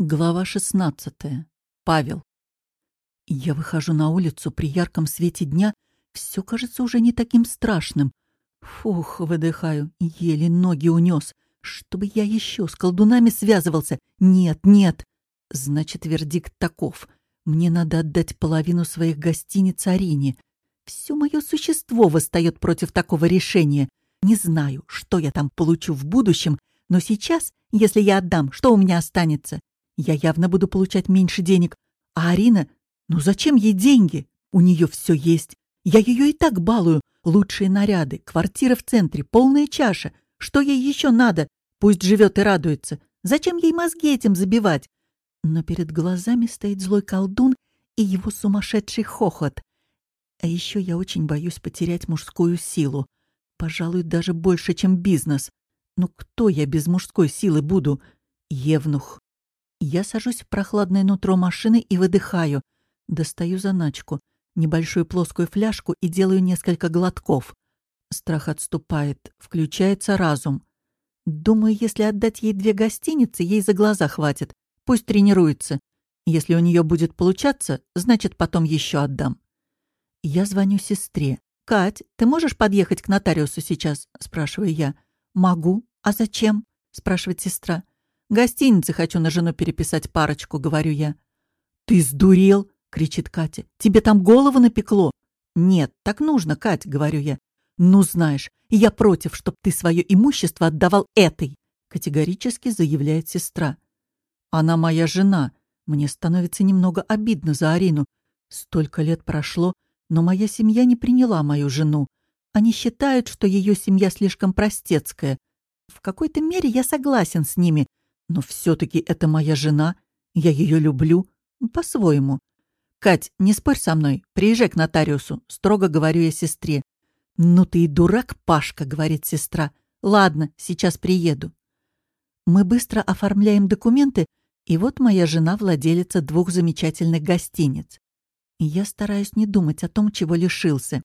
Глава 16. Павел. Я выхожу на улицу при ярком свете дня. Все кажется уже не таким страшным. Фух, выдыхаю, еле ноги унес. Чтобы я еще с колдунами связывался. Нет, нет. Значит, вердикт таков. Мне надо отдать половину своих гостиниц Арине. Все мое существо восстает против такого решения. Не знаю, что я там получу в будущем, но сейчас, если я отдам, что у меня останется? Я явно буду получать меньше денег. А Арина, ну зачем ей деньги? У нее все есть. Я ее и так балую. Лучшие наряды, квартира в центре, полная чаша. Что ей еще надо? Пусть живет и радуется. Зачем ей мозги этим забивать? Но перед глазами стоит злой колдун и его сумасшедший хохот. А еще я очень боюсь потерять мужскую силу. Пожалуй, даже больше, чем бизнес. Но кто я без мужской силы буду? Евнух. Я сажусь в прохладное нутро машины и выдыхаю. Достаю заначку, небольшую плоскую фляжку и делаю несколько глотков. Страх отступает, включается разум. Думаю, если отдать ей две гостиницы, ей за глаза хватит. Пусть тренируется. Если у нее будет получаться, значит, потом еще отдам. Я звоню сестре. «Кать, ты можешь подъехать к нотариусу сейчас?» — спрашиваю я. «Могу. А зачем?» — спрашивает сестра. Гостиницы хочу на жену переписать парочку, говорю я. Ты сдурел? кричит Катя. Тебе там голову напекло? Нет, так нужно, Кать, говорю я. Ну, знаешь, я против, чтоб ты свое имущество отдавал этой, категорически заявляет сестра. Она моя жена. Мне становится немного обидно за Арину. Столько лет прошло, но моя семья не приняла мою жену. Они считают, что ее семья слишком простецкая. В какой-то мере я согласен с ними, но все-таки это моя жена. Я ее люблю. По-своему. «Кать, не спорь со мной. Приезжай к нотариусу», — строго говорю я сестре. «Ну ты и дурак, Пашка», — говорит сестра. «Ладно, сейчас приеду». Мы быстро оформляем документы, и вот моя жена владелица двух замечательных гостиниц. Я стараюсь не думать о том, чего лишился.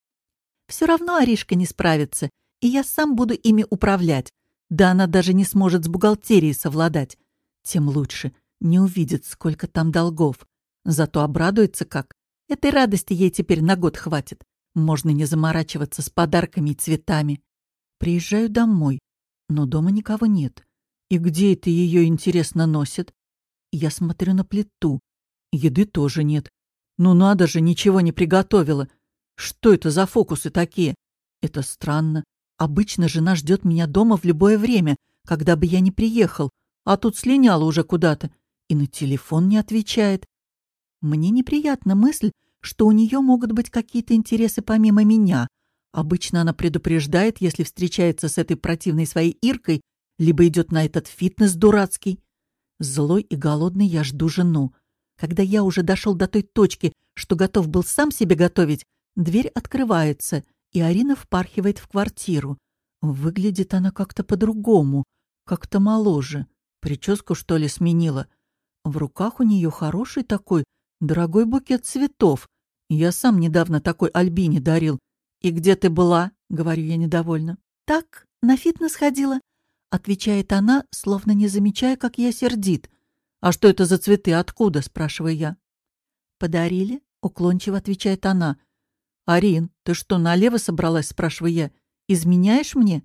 Все равно Аришка не справится, и я сам буду ими управлять. Да она даже не сможет с бухгалтерией совладать. Тем лучше. Не увидит, сколько там долгов. Зато обрадуется как. Этой радости ей теперь на год хватит. Можно не заморачиваться с подарками и цветами. Приезжаю домой, но дома никого нет. И где это ее, интересно, носит? Я смотрю на плиту. Еды тоже нет. Ну надо же, ничего не приготовила. Что это за фокусы такие? Это странно. Обычно жена ждет меня дома в любое время, когда бы я не приехал, а тут слиняла уже куда-то и на телефон не отвечает. Мне неприятна мысль, что у нее могут быть какие-то интересы помимо меня. Обычно она предупреждает, если встречается с этой противной своей Иркой, либо идет на этот фитнес дурацкий. Злой и голодный я жду жену. Когда я уже дошел до той точки, что готов был сам себе готовить, дверь открывается, и Арина впархивает в квартиру. Выглядит она как-то по-другому, как-то моложе. Прическу, что ли, сменила. В руках у нее хороший такой, дорогой букет цветов. Я сам недавно такой Альбине дарил. «И где ты была?» — говорю я недовольно. «Так, на фитнес ходила», — отвечает она, словно не замечая, как я сердит. «А что это за цветы? Откуда?» — спрашиваю я. «Подарили?» — уклончиво отвечает она. «Арин, ты что, налево собралась?» — спрашиваю я. «Изменяешь мне?»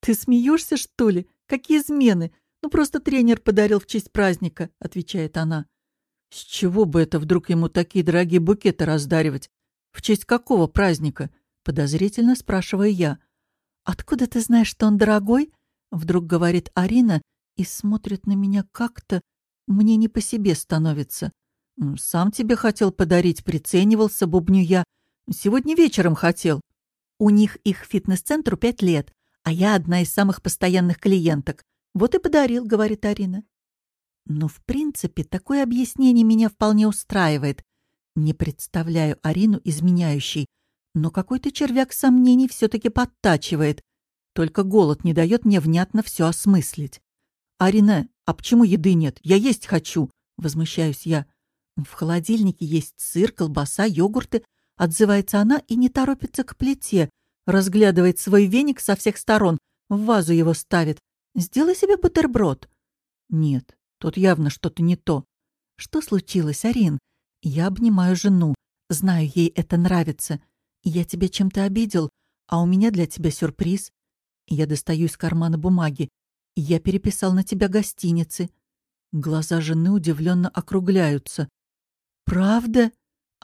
«Ты смеешься, что ли? Какие измены? Ну, просто тренер подарил в честь праздника», — отвечает она. «С чего бы это вдруг ему такие дорогие букеты раздаривать? В честь какого праздника?» — подозрительно спрашиваю я. «Откуда ты знаешь, что он дорогой?» — вдруг говорит Арина и смотрит на меня как-то. Мне не по себе становится. «Сам тебе хотел подарить, приценивался, бубню я. Сегодня вечером хотел. У них их фитнес-центру пять лет, а я одна из самых постоянных клиенток. Вот и подарил, говорит Арина. Но, в принципе, такое объяснение меня вполне устраивает. Не представляю Арину изменяющей, но какой-то червяк сомнений все-таки подтачивает. Только голод не дает мне внятно все осмыслить. «Арина, а почему еды нет? Я есть хочу!» — возмущаюсь я. В холодильнике есть сыр, колбаса, йогурты, Отзывается она и не торопится к плите, разглядывает свой веник со всех сторон, в вазу его ставит. «Сделай себе бутерброд». «Нет, Тут явно что-то не то. Что случилось, Арин? Я обнимаю жену. Знаю, ей это нравится. Я тебя чем-то обидел, а у меня для тебя сюрприз. Я достаю из кармана бумаги. Я переписал на тебя гостиницы. Глаза жены удивленно округляются. «Правда?»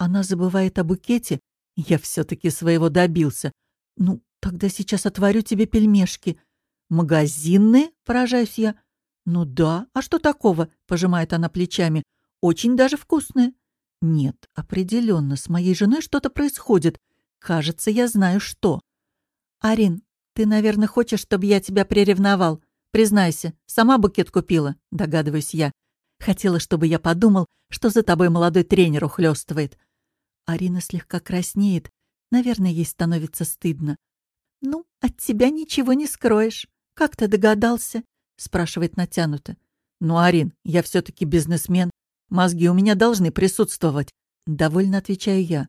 Она забывает о букете. Я все-таки своего добился. Ну, тогда сейчас отварю тебе пельмешки. Магазинные? Поражаюсь я. Ну да, а что такого? Пожимает она плечами. Очень даже вкусные. Нет, определенно, с моей женой что-то происходит. Кажется, я знаю что. Арин, ты, наверное, хочешь, чтобы я тебя приревновал. Признайся, сама букет купила, догадываюсь я. Хотела, чтобы я подумал, что за тобой молодой тренер ухлёстывает. Арина слегка краснеет. Наверное, ей становится стыдно. «Ну, от тебя ничего не скроешь. Как ты догадался?» — спрашивает натянуто. «Ну, Арин, я все-таки бизнесмен. Мозги у меня должны присутствовать». Довольно отвечаю я.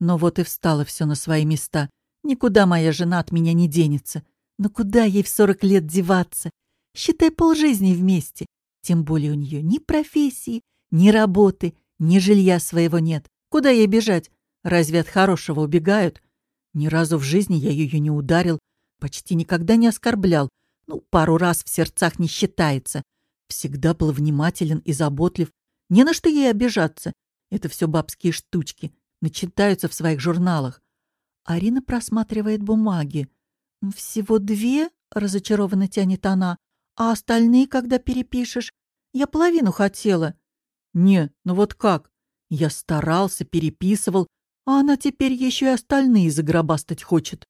Но вот и встало все на свои места. Никуда моя жена от меня не денется. Но куда ей в сорок лет деваться? Считай полжизни вместе. Тем более у нее ни профессии, ни работы, ни жилья своего нет. Куда ей бежать? Разве от хорошего убегают? Ни разу в жизни я ее не ударил, почти никогда не оскорблял. Ну, пару раз в сердцах не считается. Всегда был внимателен и заботлив. Не на что ей обижаться. Это все бабские штучки. Начитаются в своих журналах. Арина просматривает бумаги. «Всего две?» — разочарованно тянет она. А остальные, когда перепишешь? Я половину хотела. Не, ну вот как? Я старался, переписывал, а она теперь еще и остальные загробастать хочет.